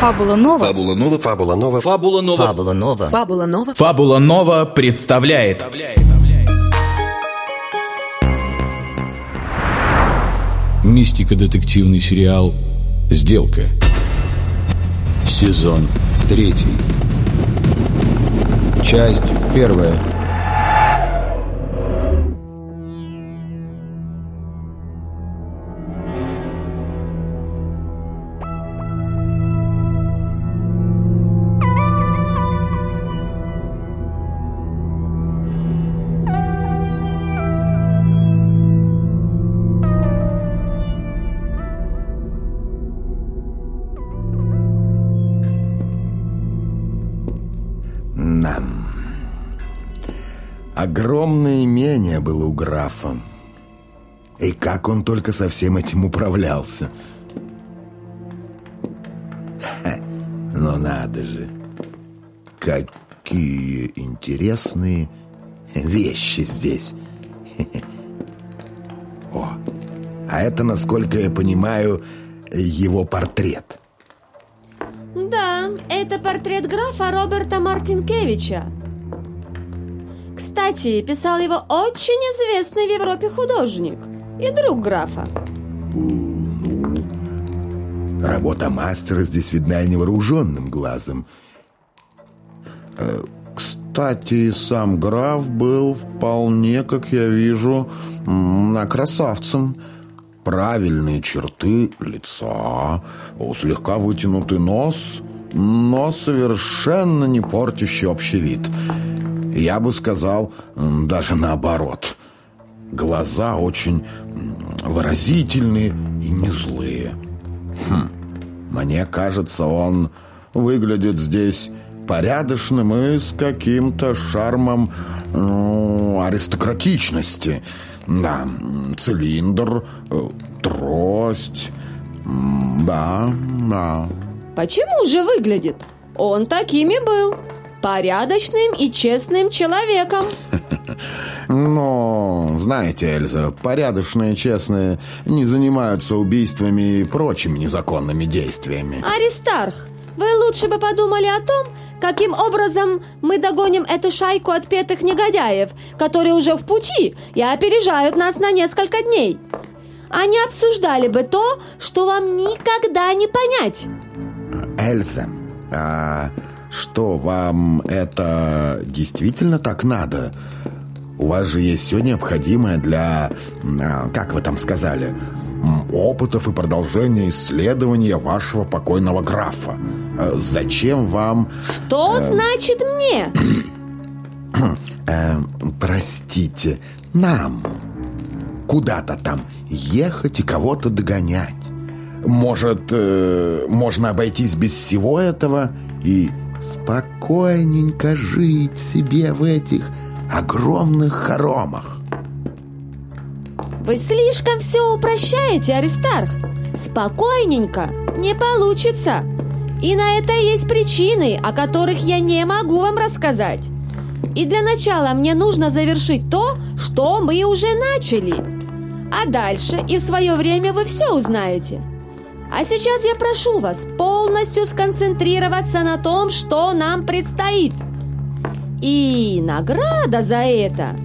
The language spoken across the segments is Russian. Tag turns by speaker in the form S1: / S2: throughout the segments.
S1: Фабула Нова.
S2: Фабула Нова.
S3: Фабула Нова.
S2: Фабула Нова.
S4: Фабула Нова.
S5: Фабула Нова.
S6: Фабула Нова представляет
S7: Мистико-детективный сериал «Сделка». Сезон третий. Часть первая.
S8: Огромное имение было у графа. И как он только со всем этим управлялся. Ха, Но надо же. Какие интересные вещи здесь. О, а это, насколько я понимаю, его портрет.
S9: Да, это портрет графа Роберта Мартинкевича. Кстати, писал его очень известный в Европе художник и друг графа.
S8: Ну, работа мастера здесь видна невооруженным глазом. Э, Кстати, сам граф был вполне, как я вижу, на красавцем. Правильные черты лица, слегка вытянутый нос, но совершенно не портящий общий вид. Я бы сказал, даже наоборот. Глаза очень выразительные и не злые. Хм, Мне кажется, он выглядит здесь порядочным и с каким-то шармом ну, аристократичности. Да, цилиндр, э, трость. Да, да.
S9: Почему же выглядит? Он такими был. Порядочным и честным человеком.
S8: Но, знаете, Эльза, порядочные, честные не занимаются убийствами и прочими незаконными действиями.
S9: Аристарх, вы лучше бы подумали о том, каким образом мы догоним эту шайку отпетых негодяев, которые уже в пути и опережают нас на несколько дней. Они обсуждали бы то, что вам никогда не понять.
S8: Эльза, а что, вам это действительно так надо? У вас же есть все необходимое для, а, как вы там сказали, опытов и продолжения исследования вашего покойного графа. А Зачем вам...
S9: Что значит мне?
S8: э, простите, нам куда-то там ехать и кого-то догонять? Может, э, можно обойтись без всего этого и спокойненько жить себе в этих огромных хоромах?
S9: Вы слишком все упрощаете, Аристарх. Спокойненько не получится. И на это есть причины, о которых я не могу вам рассказать. И для начала мне нужно завершить то, что мы уже начали. А дальше и в свое время вы все узнаете. А сейчас я прошу вас полностью сконцентрироваться на том, что нам предстоит. И награда за это,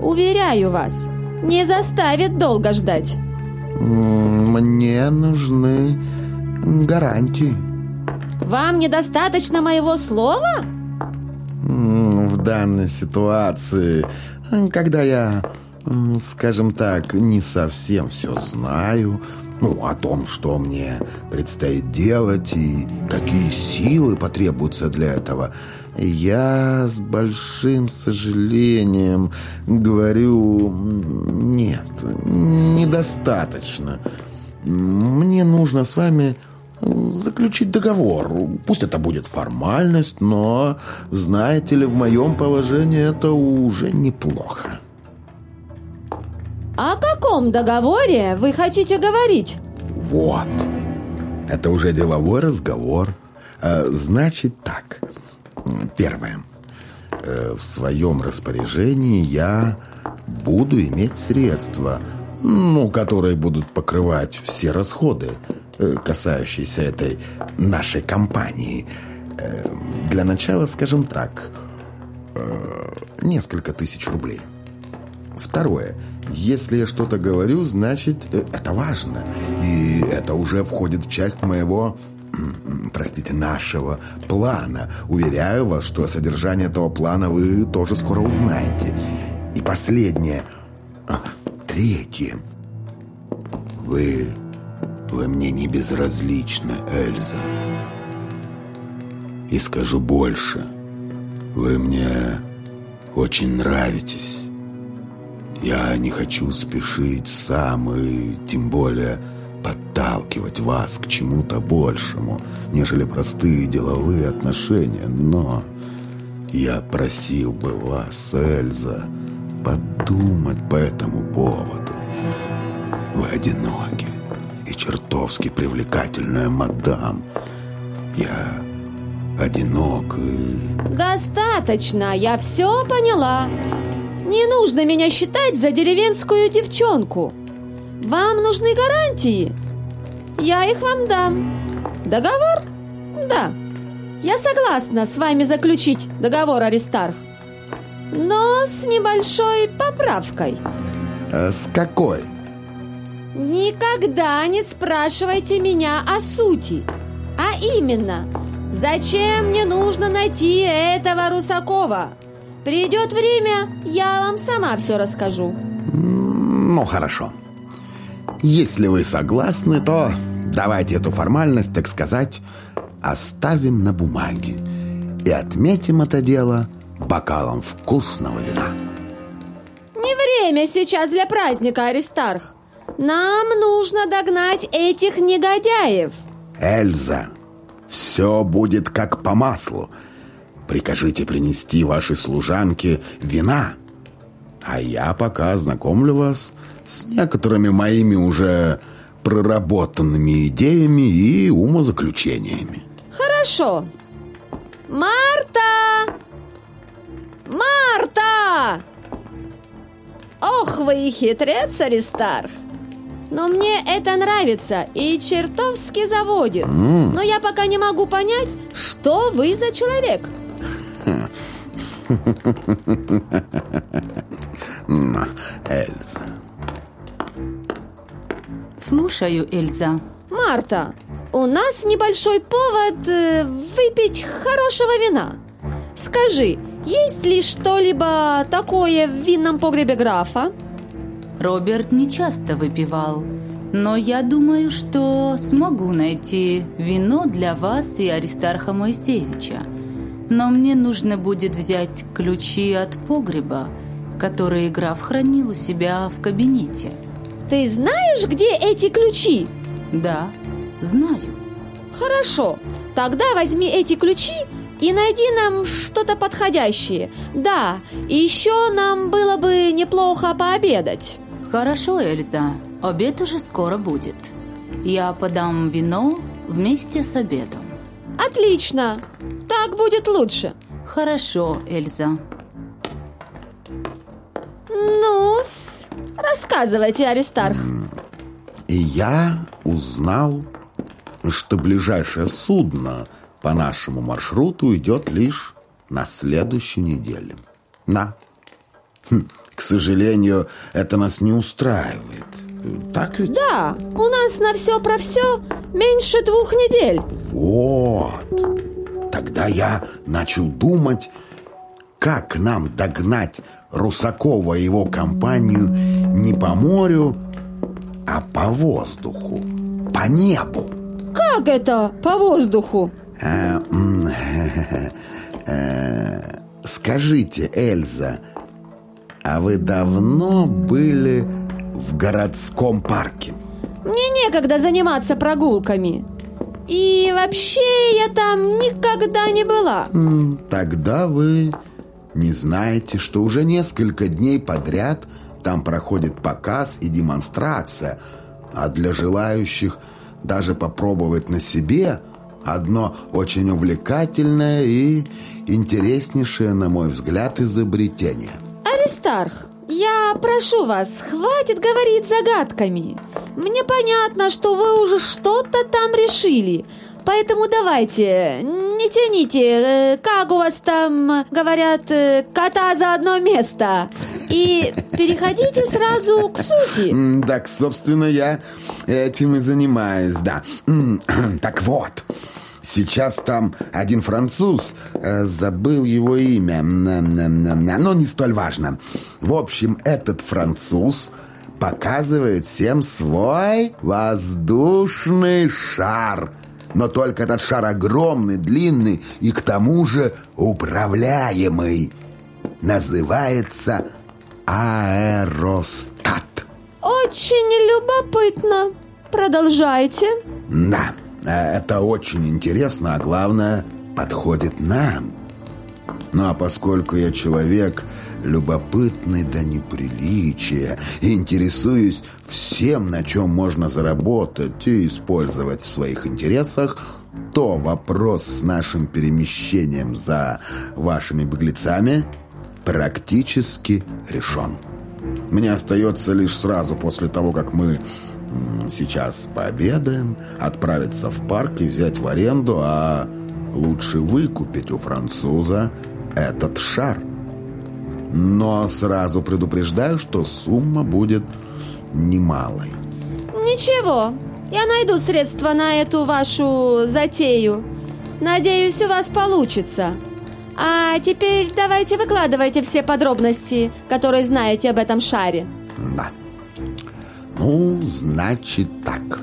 S9: уверяю вас, не заставит долго ждать.
S8: Мне нужны гарантии.
S9: Вам недостаточно моего слова?
S8: В данной ситуации, когда я, скажем так, не совсем все знаю, ну, о том, что мне предстоит делать и какие силы потребуются для этого, я с большим сожалением говорю, нет, недостаточно. Мне нужно с вами заключить договор. Пусть это будет формальность, но, знаете ли, в моем положении это уже неплохо.
S9: О каком договоре вы хотите говорить?
S8: Вот. Это уже деловой разговор. Э, Значит так. Первое. Э, В своем распоряжении я буду иметь средства, ну, которые будут покрывать все расходы. э, касающиеся этой нашей компании. Для начала, скажем так, несколько тысяч рублей. Второе. Если я что-то говорю, значит, э, это важно. И это уже входит в часть моего, простите, нашего плана. Уверяю вас, что содержание этого плана вы тоже скоро узнаете. И последнее. А, третье. Вы... Вы мне не безразличны, Эльза. И скажу больше. Вы мне очень нравитесь. Я не хочу спешить сам и тем более подталкивать вас к чему-то большему, нежели простые деловые отношения. Но я просил бы вас, Эльза, подумать по этому поводу. Вы одиноки и чертовски привлекательная мадам. Я одинок и...
S9: Достаточно, я все поняла. Не нужно меня считать за деревенскую девчонку. Вам нужны гарантии? Я их вам дам. Договор? Да. Я согласна с вами заключить договор, Аристарх. Но с небольшой поправкой.
S8: Э, с какой?
S9: Никогда не спрашивайте меня о сути. А именно, зачем мне нужно найти этого Русакова? Придет время, я вам сама все расскажу.
S8: Ну, хорошо. Если вы согласны, то давайте эту формальность, так сказать, оставим на бумаге и отметим это дело бокалом вкусного вина.
S9: Не время сейчас для праздника, Аристарх. Нам нужно догнать этих негодяев.
S8: Эльза, все будет как по маслу. Прикажите принести вашей служанке вина. А я пока ознакомлю вас с некоторыми моими уже проработанными идеями и умозаключениями.
S9: Хорошо. Марта! Марта! Ох, вы и хитрец, Аристарх. Но мне это нравится и чертовски заводит. Но я пока не могу понять, что вы за человек.
S8: На, Эльза.
S1: Слушаю, Эльза.
S9: Марта, у нас небольшой повод э, выпить хорошего вина. Скажи, есть ли что-либо такое в винном погребе графа?
S1: Роберт не часто выпивал, но я думаю, что смогу найти вино для вас и Аристарха Моисеевича. Но мне нужно будет взять ключи от погреба, которые граф хранил у себя в кабинете.
S9: Ты знаешь, где эти ключи?
S1: Да, знаю.
S9: Хорошо, тогда возьми эти ключи и найди нам что-то подходящее. Да, и еще нам было бы неплохо пообедать.
S1: Хорошо, Эльза, обед уже скоро будет. Я подам вино вместе с обедом.
S9: Отлично, так будет лучше.
S1: Хорошо, Эльза.
S9: Ну-с, рассказывайте, Аристарх.
S8: И я узнал, что ближайшее судно по нашему маршруту идет лишь на следующей неделе. На. Хм, к сожалению, это нас не устраивает. Так ведь?
S9: Да, у нас на все про все меньше двух недель.
S8: Вот. Тогда я начал думать, как нам догнать Русакова и его компанию не по морю, а по воздуху, по небу.
S9: Как это по воздуху?
S8: А, м, э, Скажите, Эльза, а вы давно были в городском парке?
S9: Мне некогда заниматься прогулками. И вообще я там никогда не была.
S8: Тогда вы не знаете, что уже несколько дней подряд там проходит показ и демонстрация, а для желающих даже попробовать на себе одно очень увлекательное и интереснейшее, на мой взгляд, изобретение.
S9: Аристарх, я прошу вас, хватит говорить загадками. Мне понятно, что вы уже что-то там решили. Поэтому давайте, не тяните, э, как у вас там говорят, э, кота за одно место. И переходите сразу к сути.
S8: Так, собственно, я этим и занимаюсь, да. Так вот, сейчас там один француз, э, забыл его имя, но не столь важно. В общем, этот француз показывает всем свой воздушный шар. Но только этот шар огромный, длинный и к тому же управляемый. Называется аэростат.
S9: Очень любопытно. Продолжайте.
S8: Да, это очень интересно, а главное, подходит нам. Ну а поскольку я человек любопытный до неприличия интересуюсь всем, на чем можно заработать и использовать в своих интересах, то вопрос с нашим перемещением за вашими беглецами практически решен. Мне остается лишь сразу после того, как мы сейчас пообедаем, отправиться в парк и взять в аренду, а лучше выкупить у француза этот шар. Но сразу предупреждаю, что сумма будет немалой.
S9: Ничего, я найду средства на эту вашу затею. Надеюсь, у вас получится. А теперь давайте выкладывайте все подробности, которые знаете об этом шаре.
S8: Да. Ну, значит так.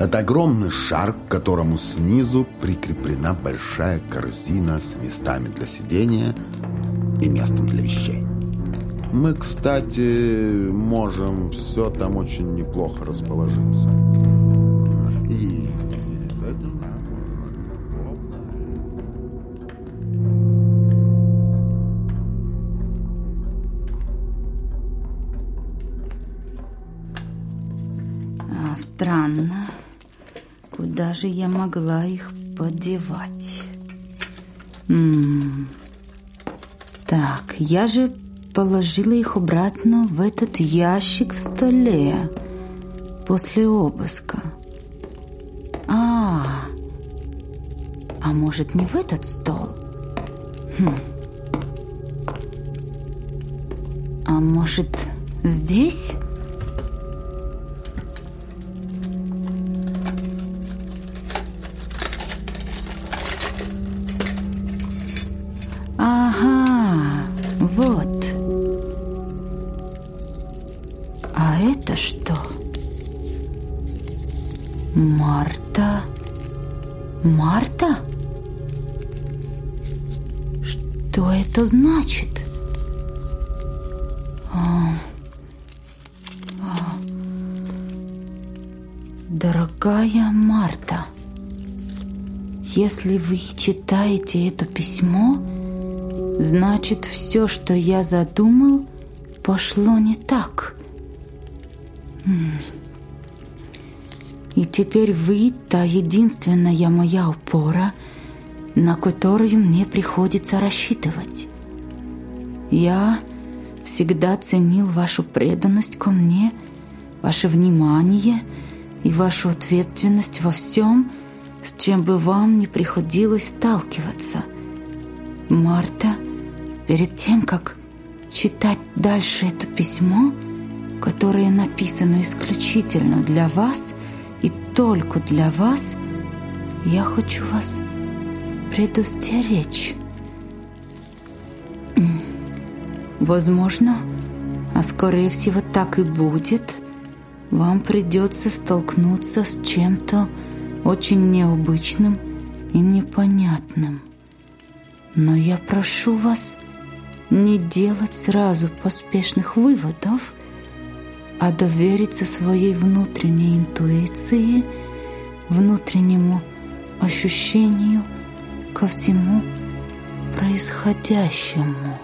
S8: Это огромный шар, к которому снизу прикреплена большая корзина с местами для сидения и местом для вещей. Мы, кстати, можем все там очень неплохо расположиться. И в связи с этим.
S1: А, странно. Куда же я могла их подевать? М, Так, я же положила их обратно в этот ящик в столе после обыска. А, а может не в этот стол? Хм. А может здесь? Марта? Марта? Что это значит? А, а. Дорогая Марта, если вы читаете это письмо, Значит, все, что я задумал, пошло не так. М. И теперь вы та единственная моя опора, на которую мне приходится рассчитывать. Я всегда ценил вашу преданность ко мне, ваше внимание и вашу ответственность во всем, с чем бы вам не приходилось сталкиваться. Марта, перед тем, как читать дальше это письмо, которое написано исключительно для вас только для вас, я хочу вас предостеречь. М, Возможно, а скорее всего так и будет, вам придется столкнуться с чем-то очень необычным и непонятным. Но я прошу вас не делать сразу поспешных выводов, а довериться своей внутренней интуиции, внутреннему ощущению ко всему происходящему.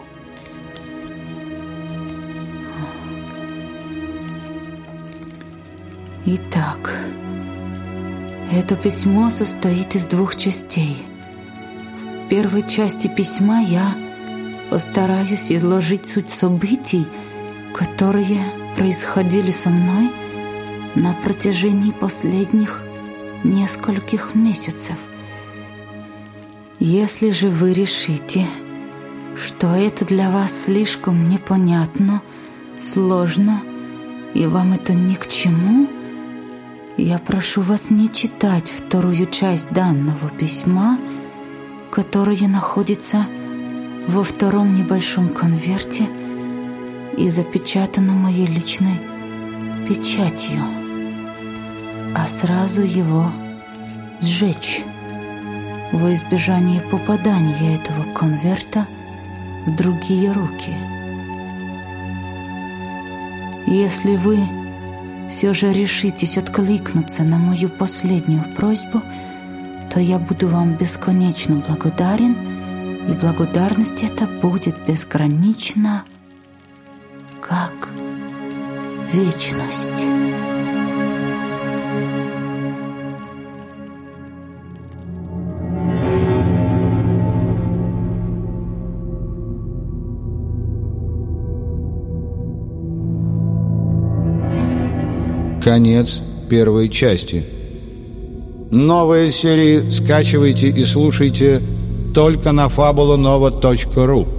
S1: Итак, это письмо состоит из двух частей. В первой части письма я постараюсь изложить суть событий, которые происходили со мной на протяжении последних нескольких месяцев. Если же вы решите, что это для вас слишком непонятно, сложно, и вам это ни к чему, я прошу вас не читать вторую часть данного письма, которое находится во втором небольшом конверте и запечатано моей личной печатью, а сразу его сжечь во избежание попадания этого конверта в другие руки. Если вы все же решитесь откликнуться на мою последнюю просьбу, то я буду вам бесконечно благодарен, и благодарность эта будет безгранична, вечность.
S7: Конец первой части. Новые серии скачивайте и слушайте только на fabulanova.ru